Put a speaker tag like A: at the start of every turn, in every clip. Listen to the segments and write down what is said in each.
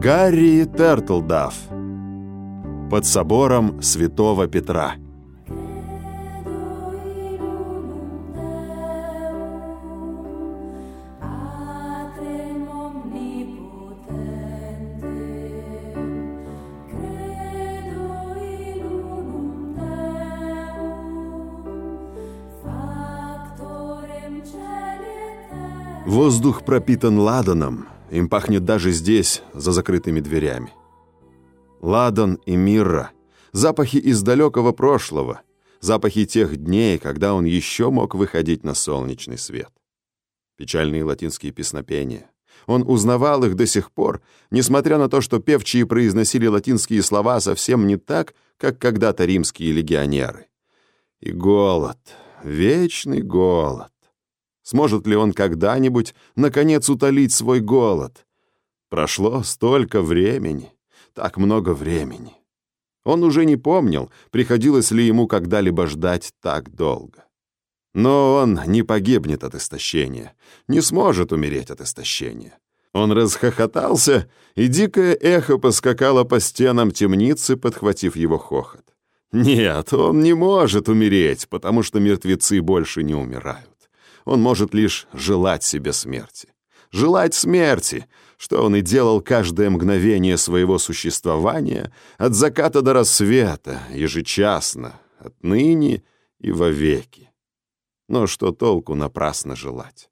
A: Гарри Тертлдафф. Под собором святого Петра. Воздух пропитан ладаном, им пахнет даже здесь, за закрытыми дверями. Ладан и мирра, запахи из далекого прошлого, запахи тех дней, когда он еще мог выходить на солнечный свет. Печальные латинские песнопения. Он узнавал их до сих пор, несмотря на то, что певчие произносили латинские слова совсем не так, как когда-то римские легионеры. И голод, вечный голод. Сможет ли он когда-нибудь, наконец, утолить свой голод? Прошло столько времени, так много времени. Он уже не помнил, приходилось ли ему когда-либо ждать так долго. Но он не погибнет от истощения, не сможет умереть от истощения. Он расхохотался, и дикое эхо поскакало по стенам темницы, подхватив его хохот. Нет, он не может умереть, потому что мертвецы больше не умирают он может лишь желать себе смерти. Желать смерти, что он и делал каждое мгновение своего существования от заката до рассвета, ежечасно, отныне и вовеки. Но что толку напрасно желать?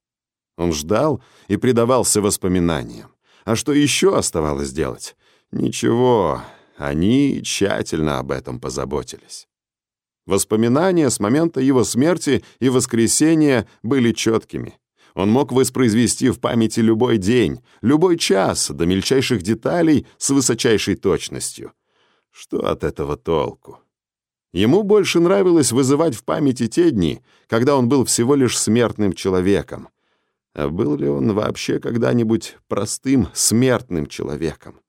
A: Он ждал и предавался воспоминаниям. А что еще оставалось делать? Ничего, они тщательно об этом позаботились. Воспоминания с момента его смерти и воскресения были четкими. Он мог воспроизвести в памяти любой день, любой час, до мельчайших деталей с высочайшей точностью. Что от этого толку? Ему больше нравилось вызывать в памяти те дни, когда он был всего лишь смертным человеком. А был ли он вообще когда-нибудь простым смертным человеком?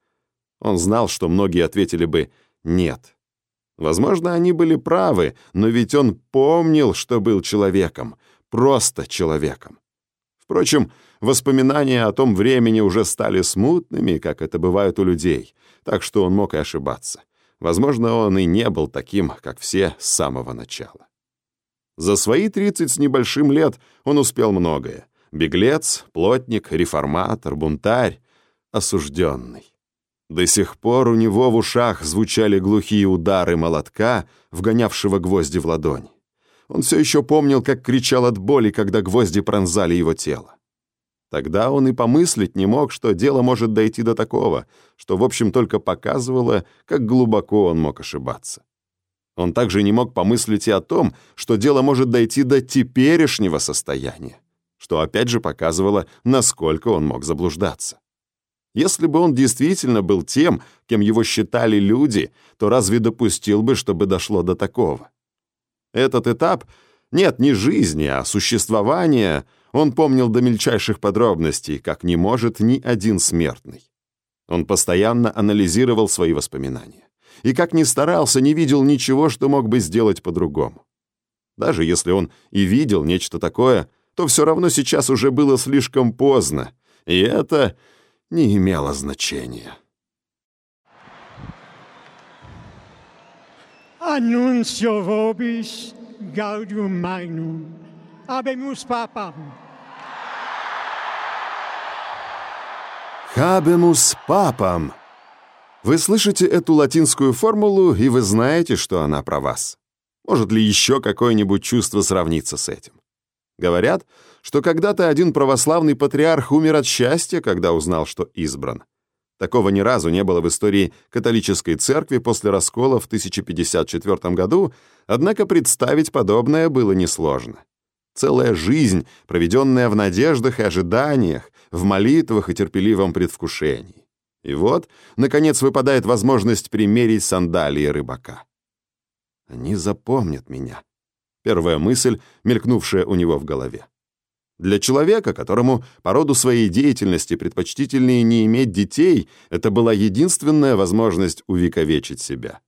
A: Он знал, что многие ответили бы «нет». Возможно, они были правы, но ведь он помнил, что был человеком, просто человеком. Впрочем, воспоминания о том времени уже стали смутными, как это бывает у людей, так что он мог и ошибаться. Возможно, он и не был таким, как все с самого начала. За свои 30 с небольшим лет он успел многое. Беглец, плотник, реформатор, бунтарь, осужденный. До сих пор у него в ушах звучали глухие удары молотка, вгонявшего гвозди в ладонь. Он все еще помнил, как кричал от боли, когда гвозди пронзали его тело. Тогда он и помыслить не мог, что дело может дойти до такого, что, в общем, только показывало, как глубоко он мог ошибаться. Он также не мог помыслить и о том, что дело может дойти до теперешнего состояния, что опять же показывало, насколько он мог заблуждаться. Если бы он действительно был тем, кем его считали люди, то разве допустил бы, чтобы дошло до такого? Этот этап, нет, не жизни, а существования, он помнил до мельчайших подробностей, как не может ни один смертный. Он постоянно анализировал свои воспоминания. И как ни старался, не видел ничего, что мог бы сделать по-другому. Даже если он и видел нечто такое, то все равно сейчас уже было слишком поздно. И это не имело значения.
B: Annuncio vobis gaudium magnum, abemus papam.
A: Хабемус папам. Вы слышите эту латинскую формулу, и вы знаете, что она про вас. Может ли еще какое-нибудь чувство сравниться с этим? Говорят, что когда-то один православный патриарх умер от счастья, когда узнал, что избран. Такого ни разу не было в истории католической церкви после раскола в 1054 году, однако представить подобное было несложно. Целая жизнь, проведенная в надеждах и ожиданиях, в молитвах и терпеливом предвкушении. И вот, наконец, выпадает возможность примерить сандалии рыбака. Они запомнят меня. Первая мысль, мелькнувшая у него в голове. Для человека, которому по роду своей деятельности предпочтительнее не иметь детей, это была единственная возможность увековечить себя.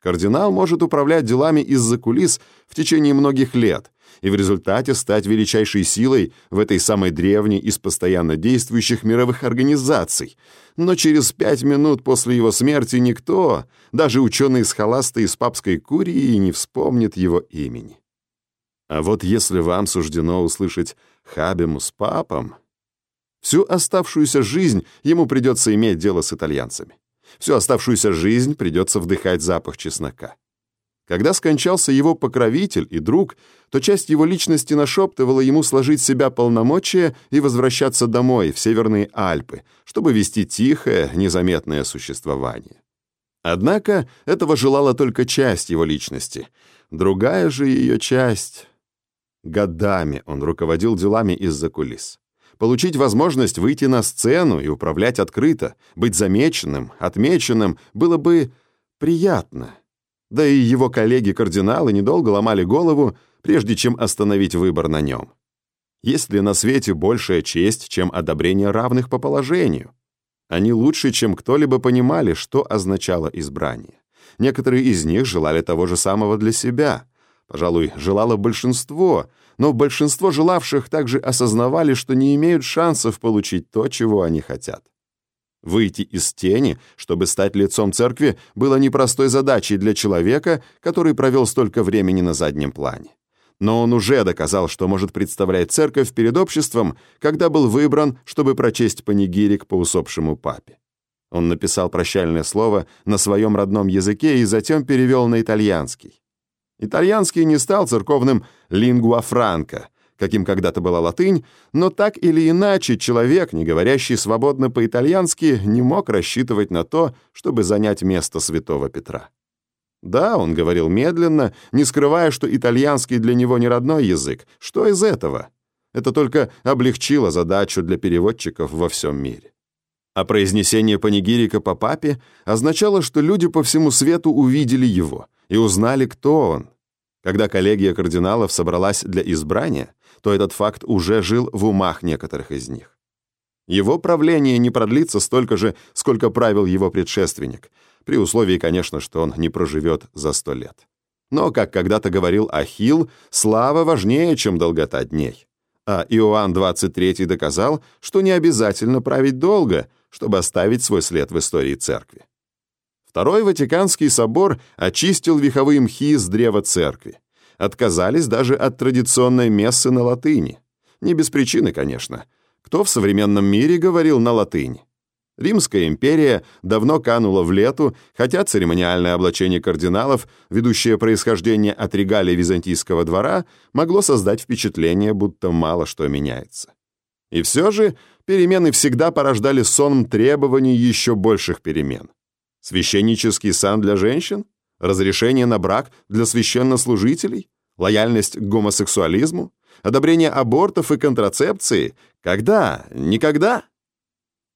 A: Кардинал может управлять делами из-за кулис в течение многих лет, и в результате стать величайшей силой в этой самой древней из постоянно действующих мировых организаций. Но через пять минут после его смерти никто, даже ученые-схоласты из папской курии, не вспомнит его имени. А вот если вам суждено услышать «Хабему с папом», всю оставшуюся жизнь ему придется иметь дело с итальянцами. Всю оставшуюся жизнь придется вдыхать запах чеснока. Когда скончался его покровитель и друг, то часть его личности нашептывала ему сложить себя полномочия и возвращаться домой, в Северные Альпы, чтобы вести тихое, незаметное существование. Однако этого желала только часть его личности. Другая же ее часть... Годами он руководил делами из-за кулис. Получить возможность выйти на сцену и управлять открыто, быть замеченным, отмеченным, было бы приятно. Да и его коллеги-кардиналы недолго ломали голову, прежде чем остановить выбор на нем. Есть ли на свете большая честь, чем одобрение равных по положению? Они лучше, чем кто-либо понимали, что означало избрание. Некоторые из них желали того же самого для себя. Пожалуй, желало большинство, но большинство желавших также осознавали, что не имеют шансов получить то, чего они хотят. Выйти из тени, чтобы стать лицом церкви, было непростой задачей для человека, который провел столько времени на заднем плане. Но он уже доказал, что может представлять церковь перед обществом, когда был выбран, чтобы прочесть панигирик по усопшему папе. Он написал прощальное слово на своем родном языке и затем перевел на итальянский. Итальянский не стал церковным «лингуа франко», каким когда-то была латынь, но так или иначе человек, не говорящий свободно по-итальянски, не мог рассчитывать на то, чтобы занять место святого Петра. Да, он говорил медленно, не скрывая, что итальянский для него не родной язык. Что из этого? Это только облегчило задачу для переводчиков во всем мире. А произнесение панигирика по папе означало, что люди по всему свету увидели его и узнали, кто он. Когда коллегия кардиналов собралась для избрания, то этот факт уже жил в умах некоторых из них. Его правление не продлится столько же, сколько правил его предшественник, при условии, конечно, что он не проживет за сто лет. Но, как когда-то говорил Ахилл, слава важнее, чем долгота дней. А Иоанн 23 доказал, что не обязательно править долго, чтобы оставить свой след в истории церкви. Второй Ватиканский собор очистил веховые мхи с древа церкви отказались даже от традиционной мессы на латыни. Не без причины, конечно. Кто в современном мире говорил на латыни? Римская империя давно канула в лету, хотя церемониальное облачение кардиналов, ведущее происхождение от регалий византийского двора, могло создать впечатление, будто мало что меняется. И все же перемены всегда порождали сон требований еще больших перемен. Священнический сан для женщин? Разрешение на брак для священнослужителей? Лояльность к гомосексуализму? Одобрение абортов и контрацепции? Когда? Никогда?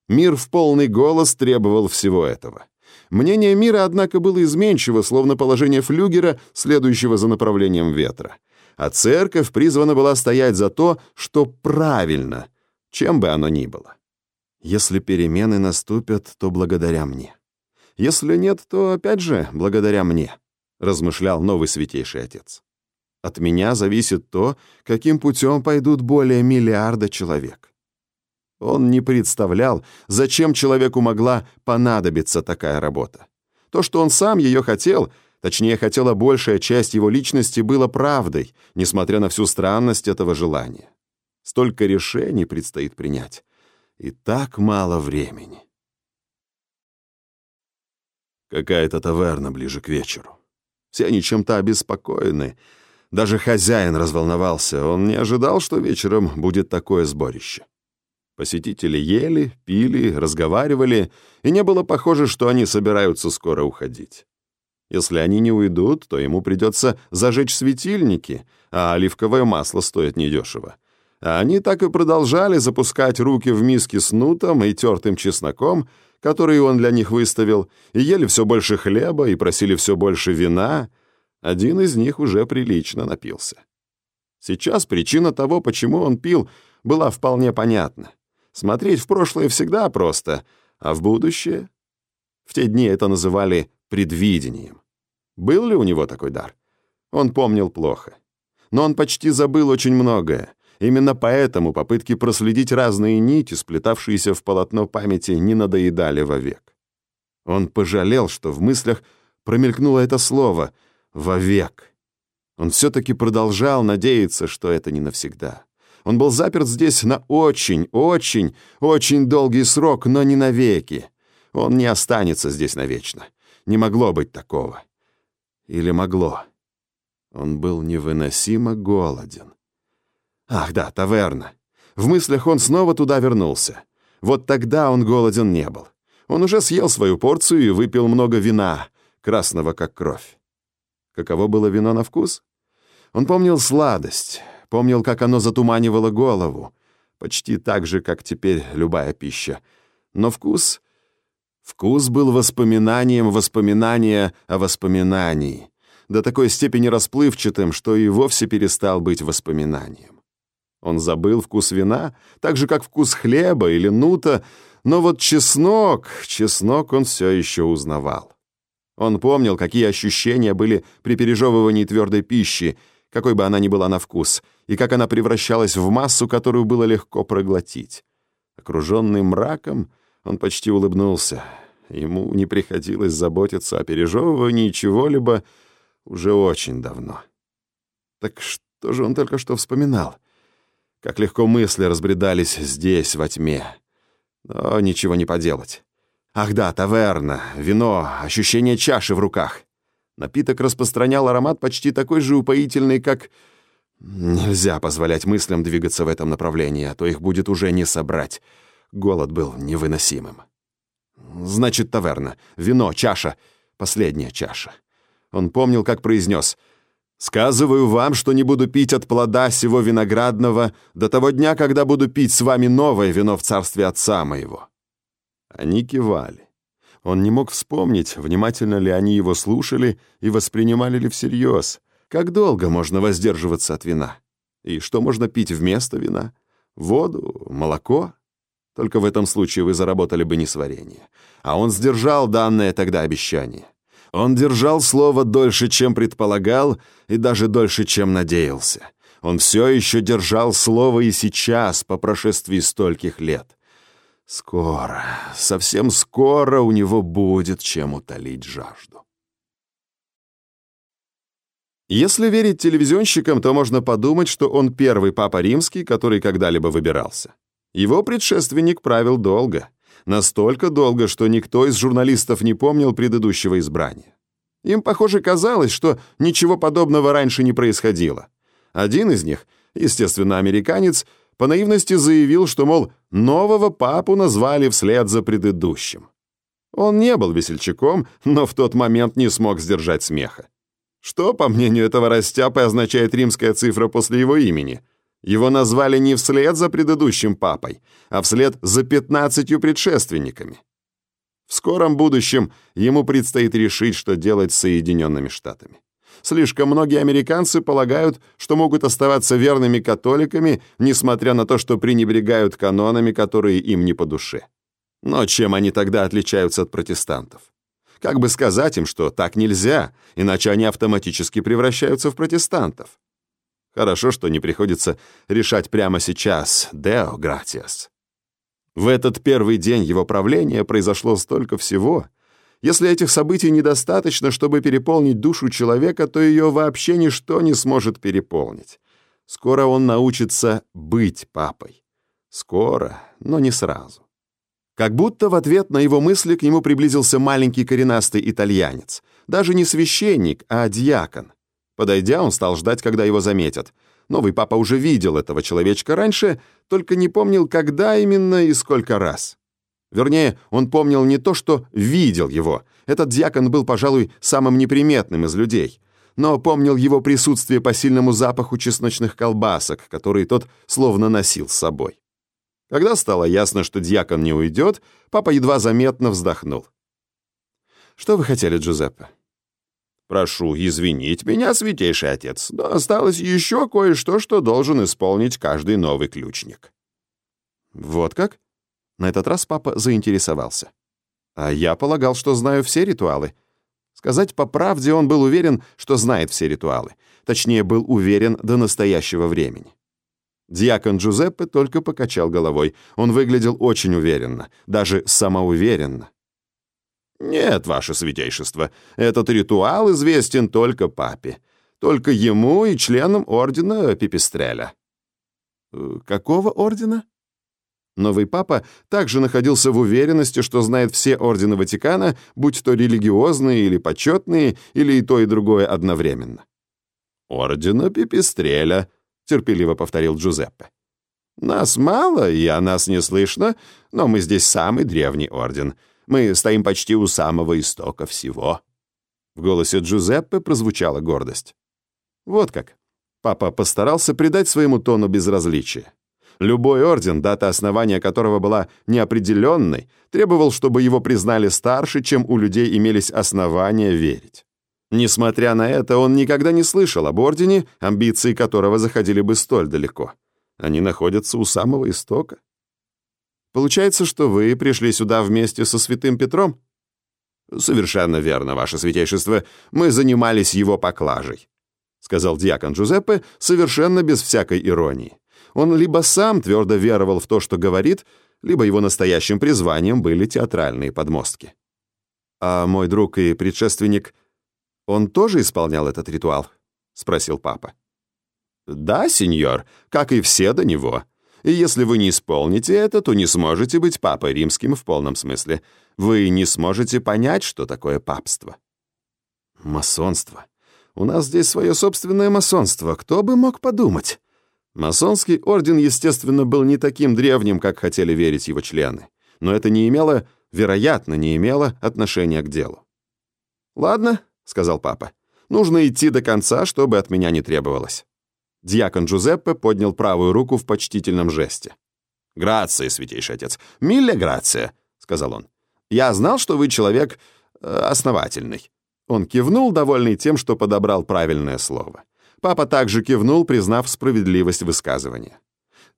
A: Мир в полный голос требовал всего этого. Мнение мира, однако, было изменчиво, словно положение флюгера, следующего за направлением ветра. А церковь призвана была стоять за то, что правильно, чем бы оно ни было. Если перемены наступят, то благодаря мне. Если нет, то опять же благодаря мне, размышлял новый святейший отец. От меня зависит то, каким путем пойдут более миллиарда человек. Он не представлял, зачем человеку могла понадобиться такая работа. То, что он сам ее хотел, точнее, хотела большая часть его личности, было правдой, несмотря на всю странность этого желания. Столько решений предстоит принять, и так мало времени. Какая-то таверна ближе к вечеру. Все они чем-то обеспокоены. Даже хозяин разволновался. Он не ожидал, что вечером будет такое сборище. Посетители ели, пили, разговаривали, и не было похоже, что они собираются скоро уходить. Если они не уйдут, то ему придется зажечь светильники, а оливковое масло стоит недешево. А они так и продолжали запускать руки в миски с нутом и тертым чесноком, которые он для них выставил, и ели все больше хлеба и просили все больше вина, один из них уже прилично напился. Сейчас причина того, почему он пил, была вполне понятна. Смотреть в прошлое всегда просто, а в будущее? В те дни это называли предвидением. Был ли у него такой дар? Он помнил плохо. но он почти забыл очень многое. Именно поэтому попытки проследить разные нити, сплетавшиеся в полотно памяти, не надоедали вовек. Он пожалел, что в мыслях промелькнуло это слово «вовек». Он все-таки продолжал надеяться, что это не навсегда. Он был заперт здесь на очень, очень, очень долгий срок, но не навеки. Он не останется здесь навечно. Не могло быть такого. Или могло? Он был невыносимо голоден. Ах да, таверна. В мыслях он снова туда вернулся. Вот тогда он голоден не был. Он уже съел свою порцию и выпил много вина, красного как кровь. Каково было вино на вкус? Он помнил сладость, помнил, как оно затуманивало голову, почти так же, как теперь любая пища. Но вкус... Вкус был воспоминанием воспоминания о воспоминании, до такой степени расплывчатым, что и вовсе перестал быть воспоминанием. Он забыл вкус вина, так же, как вкус хлеба или нута, но вот чеснок, чеснок он все еще узнавал. Он помнил, какие ощущения были при пережевывании твердой пищи, какой бы она ни была на вкус, и как она превращалась в массу, которую было легко проглотить. Окруженный мраком, он почти улыбнулся. Ему не приходилось заботиться о пережевывании чего-либо уже очень давно. Так что же он только что вспоминал? Как легко мысли разбредались здесь, во тьме. Но ничего не поделать. Ах да, таверна, вино, ощущение чаши в руках. Напиток распространял аромат почти такой же упоительный, как... Нельзя позволять мыслям двигаться в этом направлении, а то их будет уже не собрать. Голод был невыносимым. Значит, таверна, вино, чаша, последняя чаша. Он помнил, как произнес «Сказываю вам, что не буду пить от плода сего виноградного до того дня, когда буду пить с вами новое вино в царстве отца моего». Они кивали. Он не мог вспомнить, внимательно ли они его слушали и воспринимали ли всерьез. Как долго можно воздерживаться от вина? И что можно пить вместо вина? Воду? Молоко? Только в этом случае вы заработали бы несварение. А он сдержал данное тогда обещание. Он держал слово дольше, чем предполагал, и даже дольше, чем надеялся. Он все еще держал слово и сейчас, по прошествии стольких лет. Скоро, совсем скоро у него будет чем утолить жажду. Если верить телевизионщикам, то можно подумать, что он первый папа римский, который когда-либо выбирался. Его предшественник правил долго. Настолько долго, что никто из журналистов не помнил предыдущего избрания. Им, похоже, казалось, что ничего подобного раньше не происходило. Один из них, естественно, американец, по наивности заявил, что, мол, нового папу назвали вслед за предыдущим. Он не был весельчаком, но в тот момент не смог сдержать смеха. Что, по мнению этого растяпы, означает римская цифра после его имени — его назвали не вслед за предыдущим папой, а вслед за пятнадцатью предшественниками. В скором будущем ему предстоит решить, что делать с Соединенными Штатами. Слишком многие американцы полагают, что могут оставаться верными католиками, несмотря на то, что пренебрегают канонами, которые им не по душе. Но чем они тогда отличаются от протестантов? Как бы сказать им, что так нельзя, иначе они автоматически превращаются в протестантов? Хорошо, что не приходится решать прямо сейчас. Део гратиас. В этот первый день его правления произошло столько всего. Если этих событий недостаточно, чтобы переполнить душу человека, то ее вообще ничто не сможет переполнить. Скоро он научится быть папой. Скоро, но не сразу. Как будто в ответ на его мысли к нему приблизился маленький коренастый итальянец. Даже не священник, а дьякон. Подойдя, он стал ждать, когда его заметят. Новый папа уже видел этого человечка раньше, только не помнил, когда именно и сколько раз. Вернее, он помнил не то, что видел его. Этот дьякон был, пожалуй, самым неприметным из людей. Но помнил его присутствие по сильному запаху чесночных колбасок, которые тот словно носил с собой. Когда стало ясно, что дьякон не уйдет, папа едва заметно вздохнул. «Что вы хотели, Джузеппе?» Прошу извинить меня, святейший отец, но осталось еще кое-что, что должен исполнить каждый новый ключник». «Вот как?» На этот раз папа заинтересовался. «А я полагал, что знаю все ритуалы. Сказать по правде, он был уверен, что знает все ритуалы. Точнее, был уверен до настоящего времени. Диакон Джузеппе только покачал головой. Он выглядел очень уверенно, даже самоуверенно. «Нет, ваше святейшество, этот ритуал известен только папе. Только ему и членам ордена Пипистреля». «Э, «Какого ордена?» Новый папа также находился в уверенности, что знает все ордены Ватикана, будь то религиозные или почетные, или и то, и другое одновременно. «Ордена Пипистреля», — терпеливо повторил Джузеппе. «Нас мало, и о нас не слышно, но мы здесь самый древний орден. Мы стоим почти у самого истока всего». В голосе Джузеппе прозвучала гордость. Вот как. Папа постарался придать своему тону безразличие. Любой орден, дата основания которого была неопределенной, требовал, чтобы его признали старше, чем у людей имелись основания верить. Несмотря на это, он никогда не слышал об ордене, амбиции которого заходили бы столь далеко. Они находятся у самого истока. Получается, что вы пришли сюда вместе со святым Петром? Совершенно верно, ваше святейшество. Мы занимались его поклажей, сказал диакон Джузеппе совершенно без всякой иронии. Он либо сам твердо веровал в то, что говорит, либо его настоящим призванием были театральные подмостки. «А мой друг и предшественник, он тоже исполнял этот ритуал?» — спросил папа. «Да, сеньор, как и все до него. И если вы не исполните это, то не сможете быть папой римским в полном смысле. Вы не сможете понять, что такое папство». «Масонство. У нас здесь свое собственное масонство. Кто бы мог подумать?» Масонский орден, естественно, был не таким древним, как хотели верить его члены, но это не имело, вероятно, не имело отношения к делу. «Ладно», — сказал папа, — «нужно идти до конца, чтобы от меня не требовалось». Дьякон Джузеппе поднял правую руку в почтительном жесте. «Грация, святейший отец, милля грация», — сказал он. «Я знал, что вы человек э, основательный». Он кивнул, довольный тем, что подобрал правильное слово. Папа также кивнул, признав справедливость высказывания.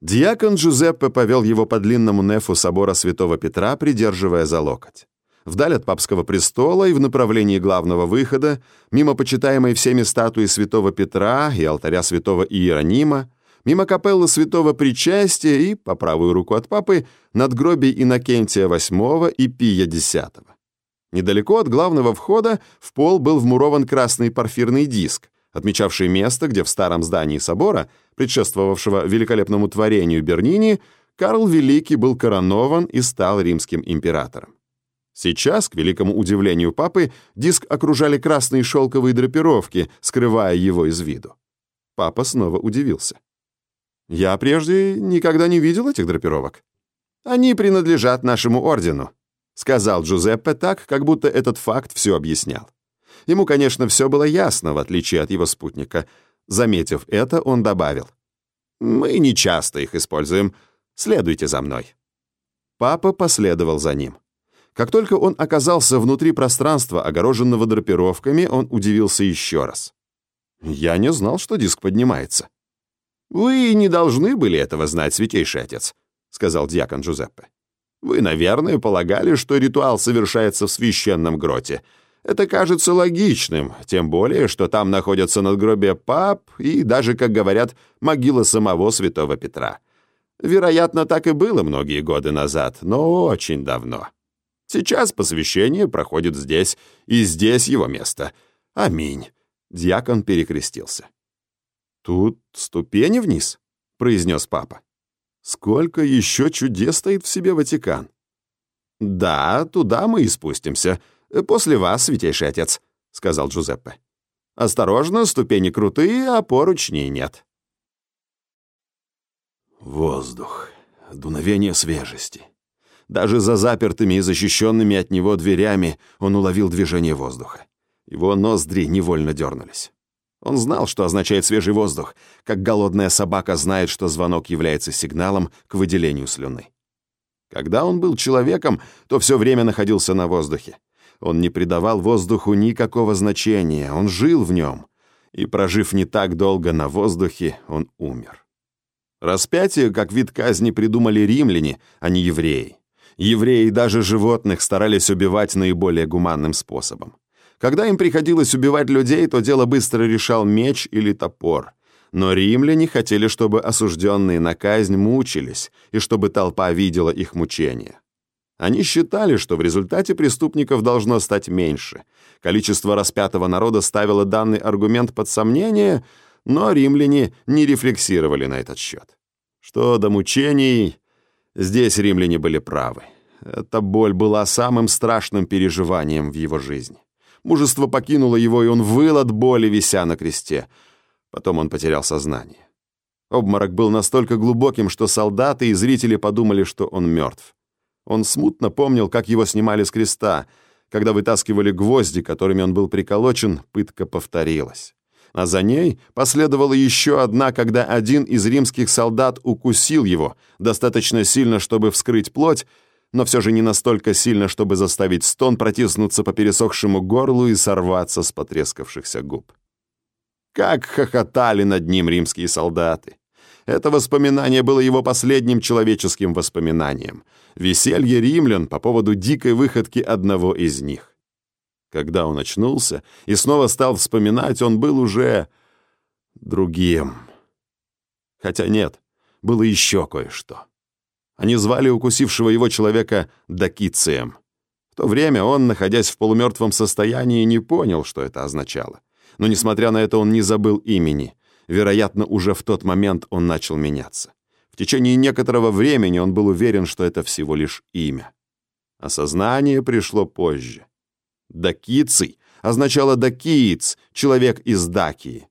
A: Диакон Джузеппе повел его по длинному нефу собора Святого Петра, придерживая за локоть. Вдаль от папского престола и в направлении главного выхода, мимо почитаемой всеми статуи Святого Петра и алтаря Святого Иеронима, мимо капеллы Святого Причастия и, по правую руку от папы, надгробий Иннокентия VIII и Пия X. Недалеко от главного входа в пол был вмурован красный порфирный диск, отмечавший место, где в старом здании собора, предшествовавшего великолепному творению Бернини, Карл Великий был коронован и стал римским императором. Сейчас, к великому удивлению папы, диск окружали красные шелковые драпировки, скрывая его из виду. Папа снова удивился. «Я прежде никогда не видел этих драпировок. Они принадлежат нашему ордену», — сказал Джузеппе так, как будто этот факт все объяснял. Ему, конечно, все было ясно, в отличие от его спутника. Заметив это, он добавил. «Мы не часто их используем. Следуйте за мной». Папа последовал за ним. Как только он оказался внутри пространства, огороженного драпировками, он удивился еще раз. «Я не знал, что диск поднимается». «Вы не должны были этого знать, святейший отец», — сказал дьякон Джузеппе. «Вы, наверное, полагали, что ритуал совершается в священном гроте, это кажется логичным, тем более, что там находятся надгробия пап и даже, как говорят, могила самого святого Петра. Вероятно, так и было многие годы назад, но очень давно. Сейчас посвящение проходит здесь, и здесь его место. Аминь. Дьякон перекрестился. «Тут ступени вниз», — произнес папа. «Сколько еще чудес стоит в себе Ватикан?» «Да, туда мы и спустимся», «После вас, святейший отец», — сказал Джузеппе. «Осторожно, ступени крутые, а поручней нет». Воздух, дуновение свежести. Даже за запертыми и защищенными от него дверями он уловил движение воздуха. Его ноздри невольно дернулись. Он знал, что означает свежий воздух, как голодная собака знает, что звонок является сигналом к выделению слюны. Когда он был человеком, то все время находился на воздухе. Он не придавал воздуху никакого значения, он жил в нем. И, прожив не так долго на воздухе, он умер. Распятие, как вид казни, придумали римляне, а не евреи. Евреи даже животных старались убивать наиболее гуманным способом. Когда им приходилось убивать людей, то дело быстро решал меч или топор. Но римляне хотели, чтобы осужденные на казнь мучились, и чтобы толпа видела их мучения. Они считали, что в результате преступников должно стать меньше. Количество распятого народа ставило данный аргумент под сомнение, но римляне не рефлексировали на этот счет. Что до мучений, здесь римляне были правы. Эта боль была самым страшным переживанием в его жизни. Мужество покинуло его, и он выл от боли, вися на кресте. Потом он потерял сознание. Обморок был настолько глубоким, что солдаты и зрители подумали, что он мертв. Он смутно помнил, как его снимали с креста. Когда вытаскивали гвозди, которыми он был приколочен, пытка повторилась. А за ней последовала еще одна, когда один из римских солдат укусил его, достаточно сильно, чтобы вскрыть плоть, но все же не настолько сильно, чтобы заставить стон протиснуться по пересохшему горлу и сорваться с потрескавшихся губ. Как хохотали над ним римские солдаты! Это воспоминание было его последним человеческим воспоминанием. Веселье римлян по поводу дикой выходки одного из них. Когда он очнулся и снова стал вспоминать, он был уже другим. Хотя нет, было еще кое-что. Они звали укусившего его человека Дакицием. В то время он, находясь в полумертвом состоянии, не понял, что это означало. Но, несмотря на это, он не забыл имени. Вероятно, уже в тот момент он начал меняться. В течение некоторого времени он был уверен, что это всего лишь имя. Осознание пришло позже. Дакиций означало «дакиец», человек из Дакии.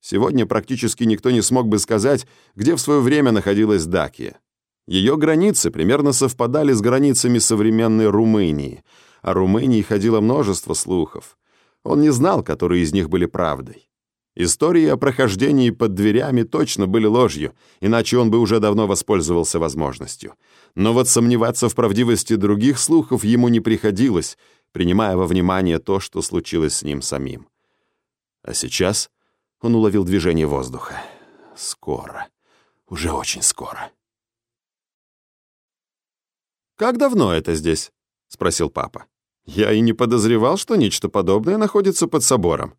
A: Сегодня практически никто не смог бы сказать, где в свое время находилась Дакия. Ее границы примерно совпадали с границами современной Румынии. О Румынии ходило множество слухов. Он не знал, которые из них были правдой. Истории о прохождении под дверями точно были ложью, иначе он бы уже давно воспользовался возможностью. Но вот сомневаться в правдивости других слухов ему не приходилось, принимая во внимание то, что случилось с ним самим. А сейчас он уловил движение воздуха. Скоро. Уже очень скоро. «Как давно это здесь?» — спросил папа. «Я и не подозревал, что нечто подобное находится под собором».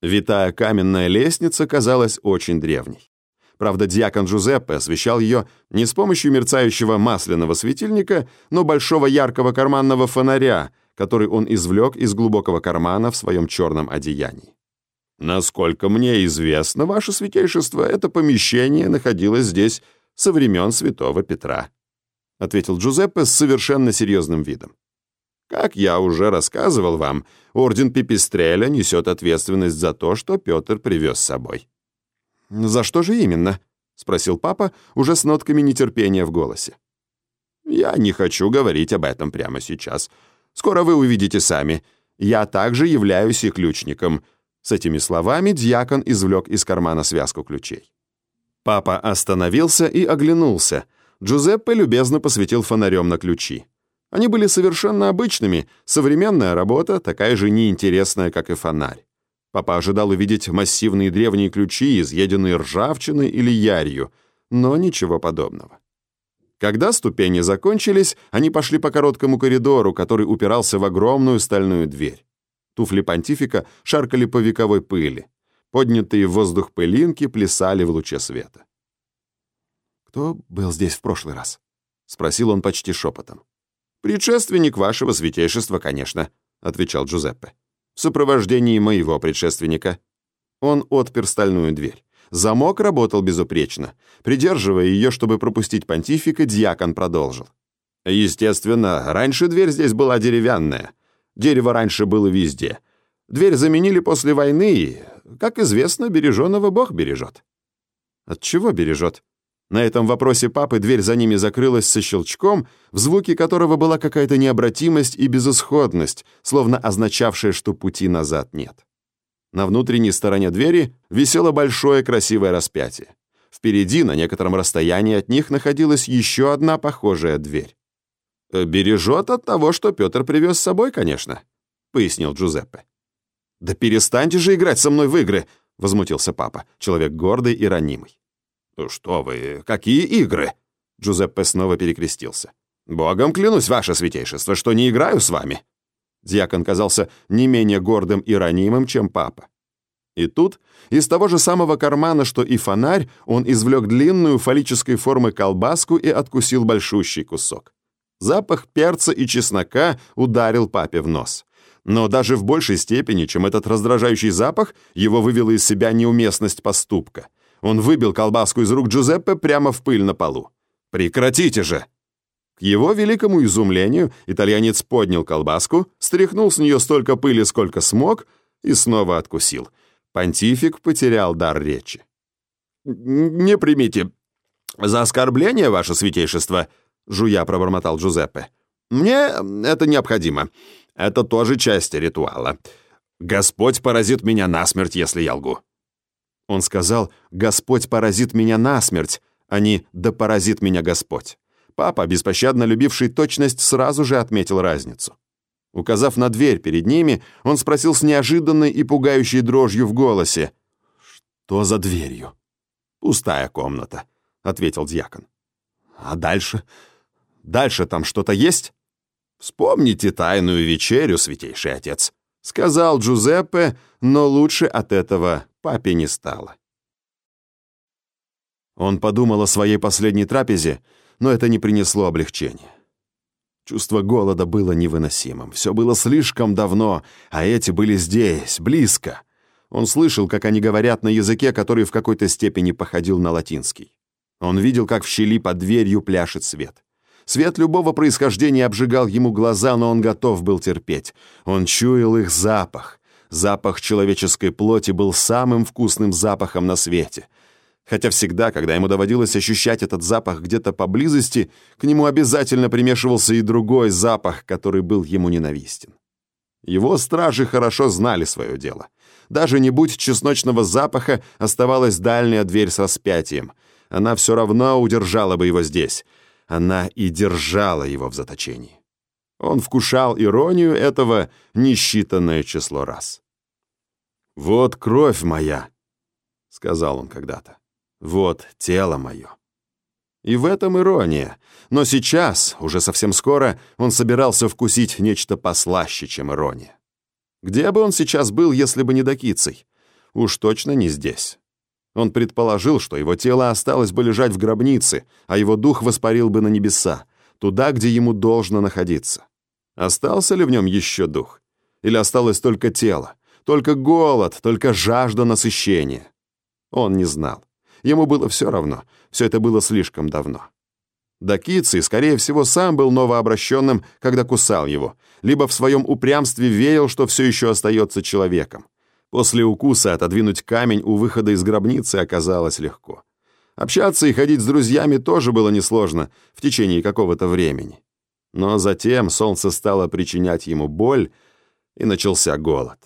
A: Витая каменная лестница казалась очень древней. Правда, диакон Джузеппе освещал ее не с помощью мерцающего масляного светильника, но большого яркого карманного фонаря, который он извлек из глубокого кармана в своем черном одеянии. «Насколько мне известно, ваше святейшество, это помещение находилось здесь со времен святого Петра», — ответил Джузеппе с совершенно серьезным видом. «Как я уже рассказывал вам, орден Пипистреля несет ответственность за то, что Петр привез с собой». «За что же именно?» — спросил папа, уже с нотками нетерпения в голосе. «Я не хочу говорить об этом прямо сейчас. Скоро вы увидите сами. Я также являюсь и ключником». С этими словами дьякон извлек из кармана связку ключей. Папа остановился и оглянулся — Джузеппе любезно посветил фонарем на ключи. Они были совершенно обычными, современная работа, такая же неинтересная, как и фонарь. Папа ожидал увидеть массивные древние ключи, изъеденные ржавчиной или ярью, но ничего подобного. Когда ступени закончились, они пошли по короткому коридору, который упирался в огромную стальную дверь. Туфли понтифика шаркали по вековой пыли. Поднятые в воздух пылинки плясали в луче света. «Кто был здесь в прошлый раз?» — спросил он почти шепотом. «Предшественник вашего святейшества, конечно», — отвечал Джузеппе. «В сопровождении моего предшественника». Он отпер стальную дверь. Замок работал безупречно. Придерживая ее, чтобы пропустить понтифика, дьякон продолжил. «Естественно, раньше дверь здесь была деревянная. Дерево раньше было везде. Дверь заменили после войны, и, как известно, береженного Бог бережет». «От чего бережет?» На этом вопросе папы дверь за ними закрылась со щелчком, в звуке которого была какая-то необратимость и безысходность, словно означавшая, что пути назад нет. На внутренней стороне двери висело большое красивое распятие. Впереди, на некотором расстоянии от них, находилась еще одна похожая дверь. «Бережет от того, что Петр привез с собой, конечно», — пояснил Джузеппе. «Да перестаньте же играть со мной в игры!» — возмутился папа, человек гордый и ранимый. «Что вы, какие игры?» Джузеппе снова перекрестился. «Богом клянусь, ваше святейшество, что не играю с вами». Дьякон казался не менее гордым и ранимым, чем папа. И тут из того же самого кармана, что и фонарь, он извлек длинную фаллической формы колбаску и откусил большущий кусок. Запах перца и чеснока ударил папе в нос. Но даже в большей степени, чем этот раздражающий запах, его вывела из себя неуместность поступка. Он выбил колбаску из рук Джузеппе прямо в пыль на полу. «Прекратите же!» К его великому изумлению итальянец поднял колбаску, стряхнул с нее столько пыли, сколько смог, и снова откусил. Понтифик потерял дар речи. «Не примите за оскорбление, ваше святейшество», — жуя пробормотал Джузеппе. «Мне это необходимо. Это тоже часть ритуала. Господь поразит меня насмерть, если я лгу». Он сказал «Господь поразит меня насмерть», а не «Да поразит меня Господь». Папа, беспощадно любивший точность, сразу же отметил разницу. Указав на дверь перед ними, он спросил с неожиданной и пугающей дрожью в голосе. «Что за дверью?» «Пустая комната», — ответил дьякон. «А дальше? Дальше там что-то есть?» «Вспомните тайную вечерю, святейший отец», — сказал Джузеппе, но лучше от этого папе не стало. Он подумал о своей последней трапезе, но это не принесло облегчения. Чувство голода было невыносимым. Все было слишком давно, а эти были здесь, близко. Он слышал, как они говорят на языке, который в какой-то степени походил на латинский. Он видел, как в щели под дверью пляшет свет. Свет любого происхождения обжигал ему глаза, но он готов был терпеть. Он чуял их запах. Запах человеческой плоти был самым вкусным запахом на свете — Хотя всегда, когда ему доводилось ощущать этот запах где-то поблизости, к нему обязательно примешивался и другой запах, который был ему ненавистен. Его стражи хорошо знали свое дело. Даже не будь чесночного запаха, оставалась дальняя дверь с распятием. Она все равно удержала бы его здесь. Она и держала его в заточении. Он вкушал иронию этого несчитанное число раз. «Вот кровь моя», — сказал он когда-то. Вот тело мое. И в этом ирония. Но сейчас, уже совсем скоро, он собирался вкусить нечто послаще, чем ирония. Где бы он сейчас был, если бы не Докицей? Уж точно не здесь. Он предположил, что его тело осталось бы лежать в гробнице, а его дух воспарил бы на небеса, туда, где ему должно находиться. Остался ли в нем еще дух? Или осталось только тело, только голод, только жажда насыщения? Он не знал. Ему было все равно, все это было слишком давно. Дакиций, скорее всего, сам был новообращенным, когда кусал его, либо в своем упрямстве верил, что все еще остается человеком. После укуса отодвинуть камень у выхода из гробницы оказалось легко. Общаться и ходить с друзьями тоже было несложно в течение какого-то времени. Но затем солнце стало причинять ему боль, и начался голод.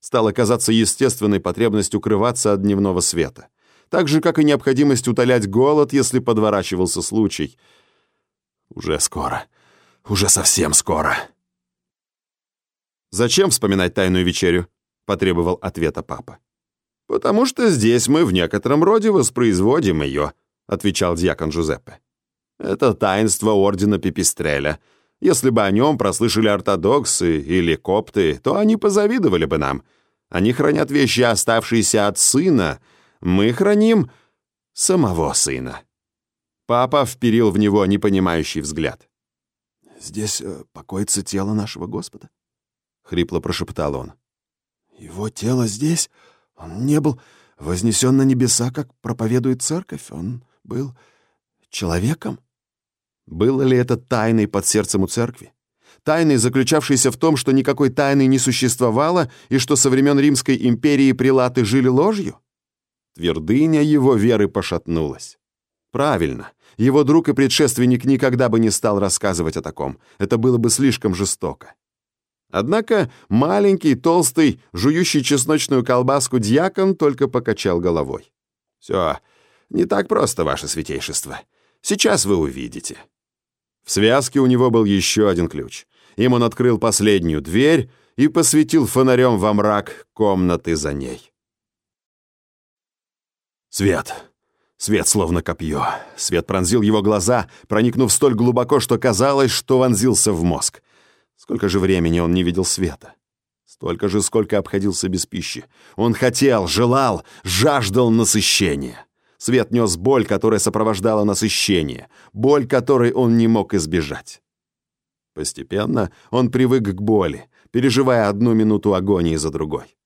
A: Стало казаться естественной потребность укрываться от дневного света так же, как и необходимость утолять голод, если подворачивался случай. Уже скоро. Уже совсем скоро. «Зачем вспоминать тайную вечерю?» — потребовал ответа папа. «Потому что здесь мы в некотором роде воспроизводим ее», — отвечал дьякон Джузеппе. «Это таинство ордена Пипистреля. Если бы о нем прослышали ортодоксы или копты, то они позавидовали бы нам. Они хранят вещи, оставшиеся от сына, — мы храним самого сына». Папа вперил в него непонимающий взгляд.
C: «Здесь э, покоится тело нашего Господа?» — хрипло прошептал он. «Его тело здесь? Он не был вознесен на небеса, как проповедует церковь. Он был человеком?»
A: Было ли это тайной под сердцем у церкви? Тайной, заключавшейся в том, что никакой тайны не существовало и что со времен Римской империи прилаты жили ложью? Твердыня его веры пошатнулась. Правильно, его друг и предшественник никогда бы не стал рассказывать о таком. Это было бы слишком жестоко. Однако маленький, толстый, жующий чесночную колбаску дьякон только покачал головой. «Все, не так просто, ваше святейшество. Сейчас вы увидите». В связке у него был еще один ключ. Им он открыл последнюю дверь и посветил фонарем во мрак комнаты за ней. Свет. Свет словно копье. Свет пронзил его глаза, проникнув столь глубоко, что казалось, что вонзился в мозг. Сколько же времени он не видел света? Столько же, сколько обходился без пищи. Он хотел, желал, жаждал насыщения. Свет нес боль, которая сопровождала насыщение, боль, которой он не мог избежать. Постепенно он привык к боли, переживая одну минуту агонии за другой.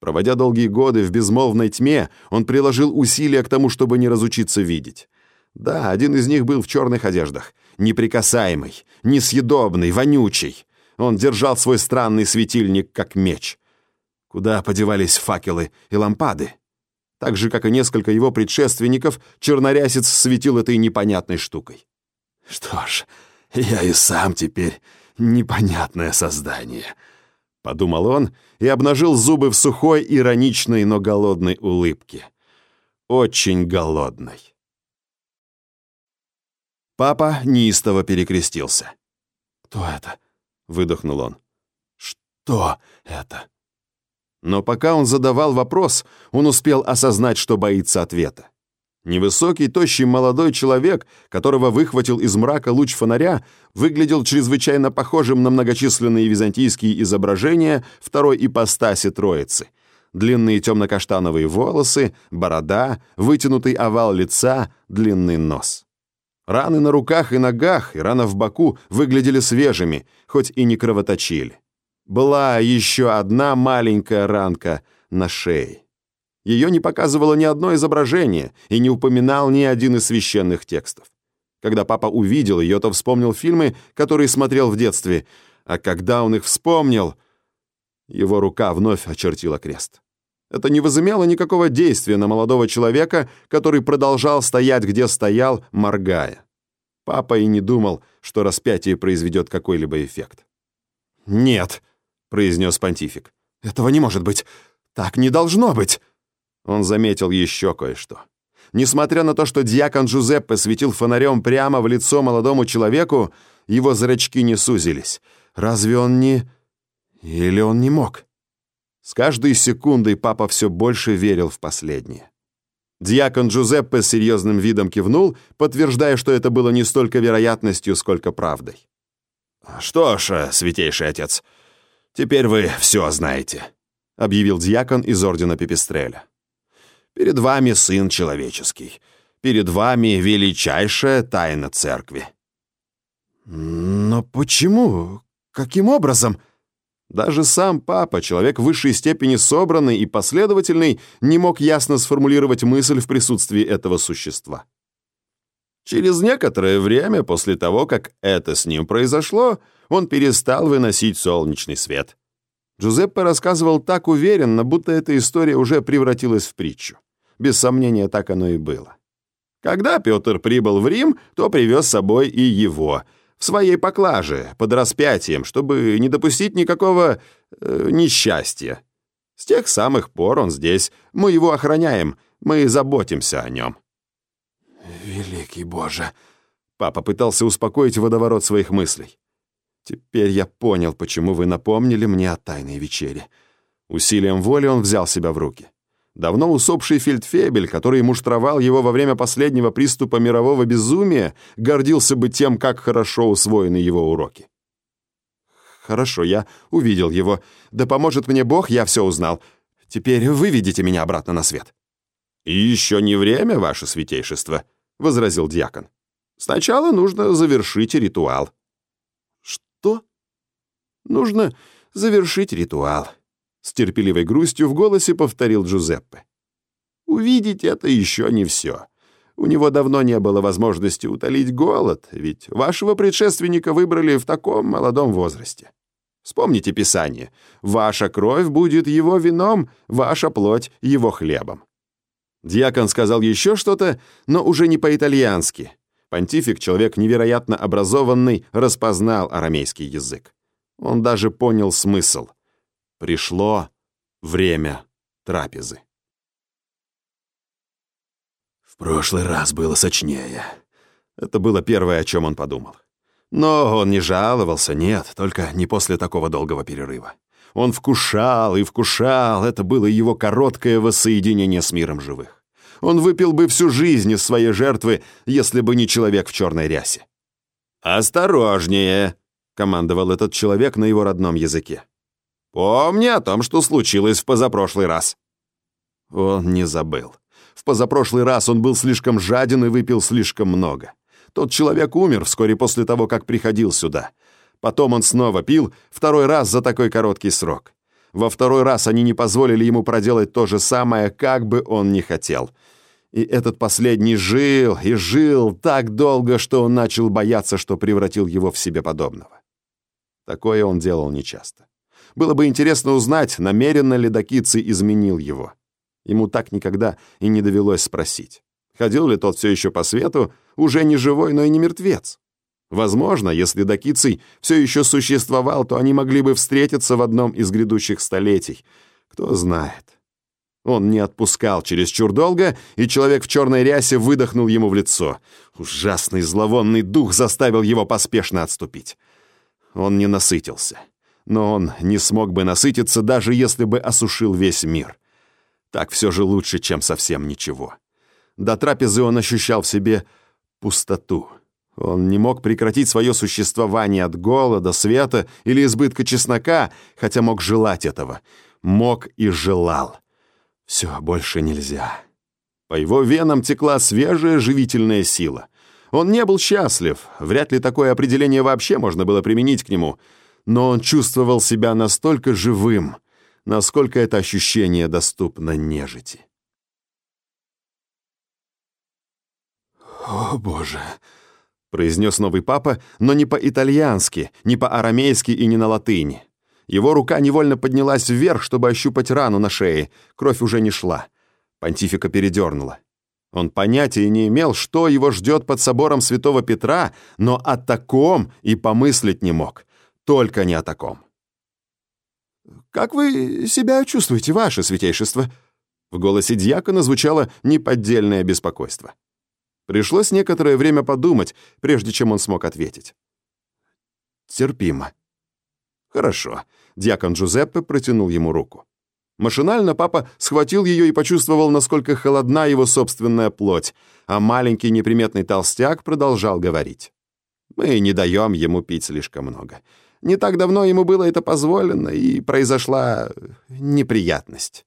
A: Проводя долгие годы в безмолвной тьме, он приложил усилия к тому, чтобы не разучиться видеть. Да, один из них был в черных одеждах, неприкасаемый, несъедобный, вонючий. Он держал свой странный светильник, как меч. Куда подевались факелы и лампады? Так же, как и несколько его предшественников, чернорясец светил этой непонятной штукой.
C: Что ж, я и сам теперь непонятное создание,
A: подумал он и обнажил зубы в сухой, ироничной, но голодной улыбке. Очень голодной. Папа неистово перекрестился.
C: «Кто это?»
A: — выдохнул он.
C: «Что это?»
A: Но пока он задавал вопрос, он успел осознать, что боится ответа. Невысокий, тощий молодой человек, которого выхватил из мрака луч фонаря, выглядел чрезвычайно похожим на многочисленные византийские изображения второй ипостаси Троицы. Длинные темно-каштановые волосы, борода, вытянутый овал лица, длинный нос. Раны на руках и ногах и рана в боку выглядели свежими, хоть и не кровоточили. Была еще одна маленькая ранка на шее. Ее не показывало ни одно изображение и не упоминал ни один из священных текстов. Когда папа увидел ее, то вспомнил фильмы, которые смотрел в детстве, а когда он их вспомнил, его рука вновь очертила крест. Это не возымело никакого действия на молодого человека, который продолжал стоять, где стоял, моргая. Папа и не думал, что распятие произведет какой-либо эффект.
C: «Нет», — произнес понтифик, — «этого не может быть. Так не должно быть».
A: Он заметил еще кое-что. Несмотря на то, что диакон Джузеппе светил фонарем прямо в лицо молодому человеку, его зрачки не сузились. Разве он не... Или он не мог? С каждой секундой папа все больше верил в последнее. Диакон Джузеппе с серьезным видом кивнул, подтверждая, что это было не столько вероятностью, сколько правдой.
C: «Что ж, святейший отец, теперь вы все знаете», — объявил диакон из ордена Пепистреля. «Перед вами Сын Человеческий, перед вами величайшая тайна Церкви».
A: «Но почему? Каким образом?» Даже сам папа, человек высшей степени собранный и последовательный, не мог ясно сформулировать мысль в присутствии этого существа. Через некоторое время после того, как это с ним произошло, он перестал выносить солнечный свет. Джузеппе рассказывал так уверенно, будто эта история уже превратилась в притчу. Без сомнения, так оно и было. Когда Петр прибыл в Рим, то привез с собой и его — в своей поклаже, под распятием, чтобы не допустить никакого э, несчастья. С тех самых пор он здесь. Мы его охраняем, мы заботимся о нем».
C: «Великий Боже!»
A: Папа пытался успокоить водоворот своих мыслей. «Теперь я понял, почему вы напомнили мне о тайной вечере». Усилием воли он взял себя в руки. Давно усопший фельдфебель, который муштровал его во время последнего приступа мирового безумия, гордился бы тем, как хорошо усвоены его уроки. «Хорошо, я увидел его. Да поможет мне Бог, я все узнал. Теперь выведите меня обратно на свет». «И еще не время, ваше святейшество», — возразил дьякон. «Сначала нужно завершить ритуал».
C: «Что?»
A: «Нужно завершить ритуал», с терпеливой грустью в голосе повторил Джузеппе. Увидеть это еще не все. У него давно не было возможности утолить голод, ведь вашего предшественника выбрали в таком молодом возрасте. Вспомните Писание. «Ваша кровь будет его вином, ваша плоть — его хлебом». Дьякон сказал еще что-то, но уже не по-итальянски. Понтифик, человек невероятно образованный, распознал арамейский язык. Он даже понял смысл. Пришло время трапезы.
C: В прошлый раз было сочнее.
A: Это было первое, о чем он подумал. Но он не жаловался, нет, только не после такого долгого перерыва. Он вкушал и вкушал, это было его короткое воссоединение с миром живых. Он выпил бы всю жизнь из своей жертвы, если бы не человек в черной рясе. «Осторожнее!» — командовал этот человек на его родном языке. «Помни о том, что случилось в позапрошлый раз». Он не забыл. В позапрошлый раз он был слишком жаден и выпил слишком много. Тот человек умер вскоре после того, как приходил сюда. Потом он снова пил, второй раз за такой короткий срок. Во второй раз они не позволили ему проделать то же самое, как бы он ни хотел. И этот последний жил и жил так долго, что он начал бояться, что превратил его в себе подобного. Такое он делал нечасто. Было бы интересно узнать, намеренно ли Дакиций изменил его. Ему так никогда и не довелось спросить. Ходил ли тот все еще по свету, уже не живой, но и не мертвец? Возможно, если Дакиций все еще существовал, то они могли бы встретиться в одном из грядущих столетий. Кто знает. Он не отпускал чересчур долго, и человек в черной рясе выдохнул ему в лицо. Ужасный зловонный дух заставил его поспешно отступить. Он не насытился. Но он не смог бы насытиться, даже если бы осушил весь мир. Так все же лучше, чем совсем ничего. До трапезы он ощущал в себе пустоту. Он не мог прекратить свое существование от голода, света или избытка чеснока, хотя мог желать этого. Мог и желал. Все, больше нельзя. По его венам текла свежая живительная сила. Он не был счастлив, вряд ли такое определение вообще можно было применить к нему, но он чувствовал себя настолько живым, насколько это ощущение доступно нежити.
C: «О, Боже!»
A: — произнес новый папа, но не по-итальянски, не по-арамейски и не на латыни. Его рука невольно поднялась вверх, чтобы ощупать рану на шее. Кровь уже не шла. Понтифика передернула. Он понятия не имел, что его ждет под собором святого Петра, но о таком и помыслить не мог. Только не о таком. «Как вы себя чувствуете, ваше святейшество?» В голосе дьякона звучало неподдельное беспокойство. Пришлось некоторое время подумать, прежде чем он смог ответить. «Терпимо». «Хорошо». Дьякон Джузеппе протянул ему руку. Машинально папа схватил ее и почувствовал, насколько холодна его собственная плоть, а маленький неприметный толстяк продолжал говорить. «Мы не даем ему пить слишком много. Не так давно ему было это позволено, и произошла неприятность».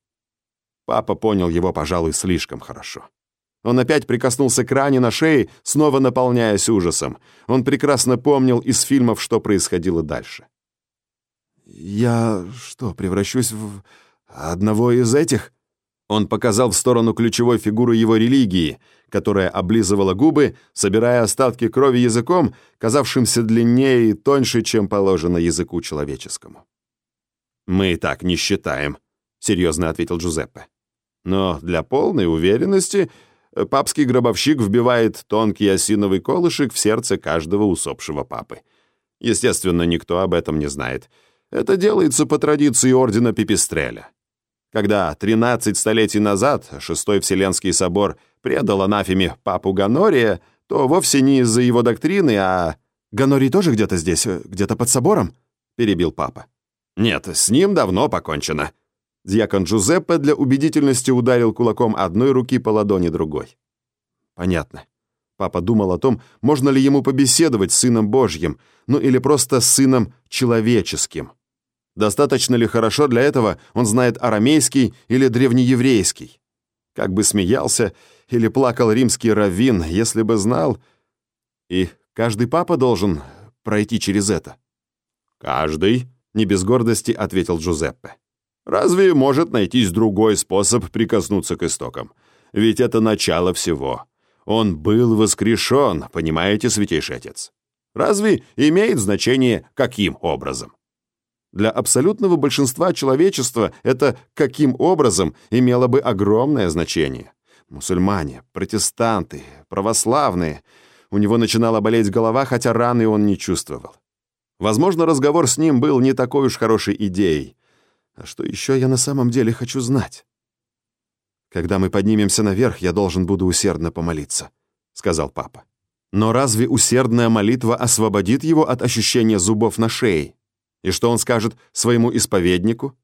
A: Папа понял его, пожалуй, слишком хорошо. Он опять прикоснулся к ране на шее, снова наполняясь ужасом. Он прекрасно помнил из фильмов, что происходило дальше.
C: «Я что, превращусь в одного из этих?»
A: Он показал в сторону ключевой фигуры его религии, которая облизывала губы, собирая остатки крови языком, казавшимся длиннее и тоньше, чем положено языку человеческому. «Мы так не считаем», — серьезно ответил Джузеппе. «Но для полной уверенности папский гробовщик вбивает тонкий осиновый колышек в сердце каждого усопшего папы. Естественно, никто об этом не знает. Это делается по традиции ордена Пипистреля. Когда 13 столетий назад Шестой Вселенский собор предал анафеме папу Ганория, то вовсе не из-за его доктрины, а...
C: «Ганорий тоже где-то здесь, где-то под собором?»
A: — перебил папа. «Нет, с ним давно покончено», Дьякон Джузеппе для убедительности ударил кулаком одной руки по ладони другой. Понятно. Папа думал о том, можно ли ему побеседовать с Сыном Божьим, ну или просто с Сыном Человеческим. Достаточно ли хорошо для этого он знает арамейский или древнееврейский? Как бы смеялся или плакал римский раввин, если бы знал... И каждый папа должен пройти через это. «Каждый», — не без гордости ответил Джузеппе. Разве может найтись другой способ прикоснуться к истокам? Ведь это начало всего. Он был воскрешен, понимаете, Святейший Отец? Разве имеет значение, каким образом? Для абсолютного большинства человечества это «каким образом» имело бы огромное значение. Мусульмане, протестанты, православные. У него начинала болеть голова, хотя раны он не чувствовал. Возможно, разговор с ним был не такой уж хорошей идеей. А что еще я на самом деле хочу знать? Когда мы поднимемся наверх, я должен буду усердно помолиться, сказал папа. Но разве усердная молитва освободит его от ощущения зубов на шее? И что он скажет своему исповеднику?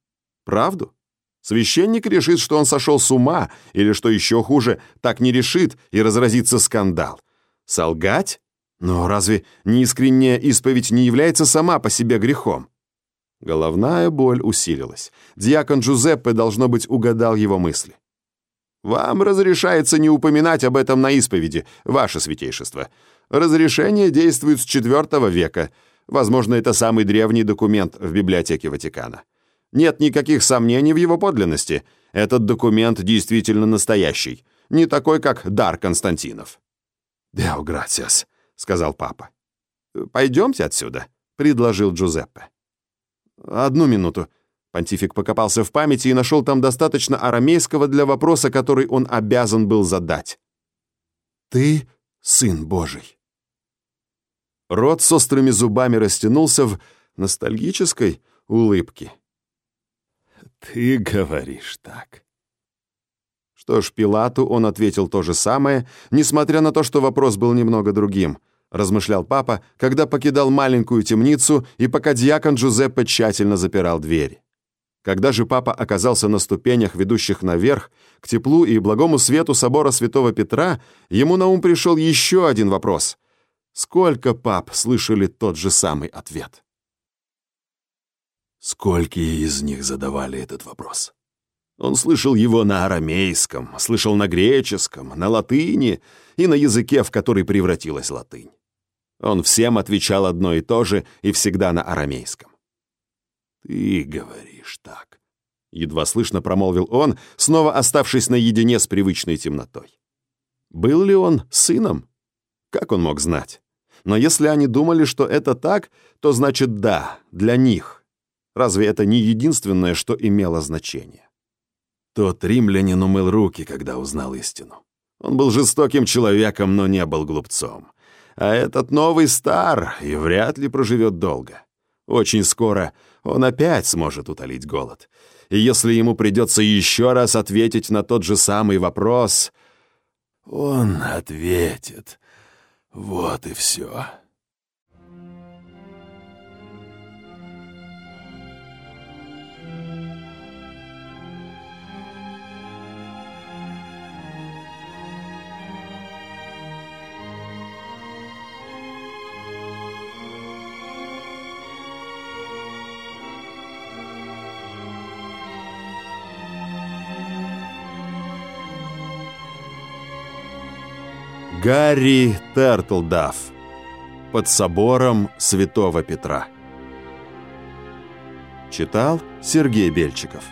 A: Правду? Священник решит, что он сошел с ума, или, что еще хуже, так не решит, и разразится скандал. Солгать? Но разве неискренняя исповедь не является сама по себе грехом? Головная боль усилилась. Диакон Джузеппе, должно быть, угадал его мысли. «Вам разрешается не упоминать об этом на исповеди, ваше святейшество. Разрешение действует с IV века. Возможно, это самый древний документ в библиотеке Ватикана. Нет никаких сомнений в его подлинности. Этот документ действительно настоящий, не такой, как дар Константинов».
C: «Део гратиас», — сказал папа.
A: «Пойдемте отсюда», — предложил Джузеппе. «Одну минуту». Понтифик покопался в памяти и нашел там достаточно арамейского для вопроса, который он обязан был задать.
C: «Ты сын Божий».
A: Рот с острыми зубами растянулся в ностальгической улыбке.
C: «Ты говоришь так».
A: Что ж, Пилату он ответил то же самое, несмотря на то, что вопрос был немного другим —— размышлял папа, когда покидал маленькую темницу и пока дьякон Джузеппе тщательно запирал дверь. Когда же папа оказался на ступенях, ведущих наверх, к теплу и благому свету собора святого Петра, ему на ум пришел еще один вопрос. Сколько пап слышали тот же самый ответ?
C: Сколько из них задавали этот вопрос?
A: Он слышал его на арамейском, слышал на греческом, на латыни и на языке, в который превратилась латынь. Он всем отвечал одно и то же и всегда на арамейском.
C: «Ты говоришь так», —
A: едва слышно промолвил он, снова оставшись наедине с привычной темнотой. Был ли он сыном? Как он мог знать? Но если они думали, что это так, то значит да, для них. Разве это не единственное, что имело значение?
C: Тот римлянин умыл руки, когда узнал истину.
A: Он был жестоким человеком, но не был глупцом. А этот новый стар и вряд ли проживет долго. Очень скоро он опять сможет утолить голод. И если ему придется еще раз ответить на тот же самый вопрос...
C: Он ответит. Вот и все.
A: Гарри Тертлдафф под собором Святого Петра. Читал Сергей Бельчиков.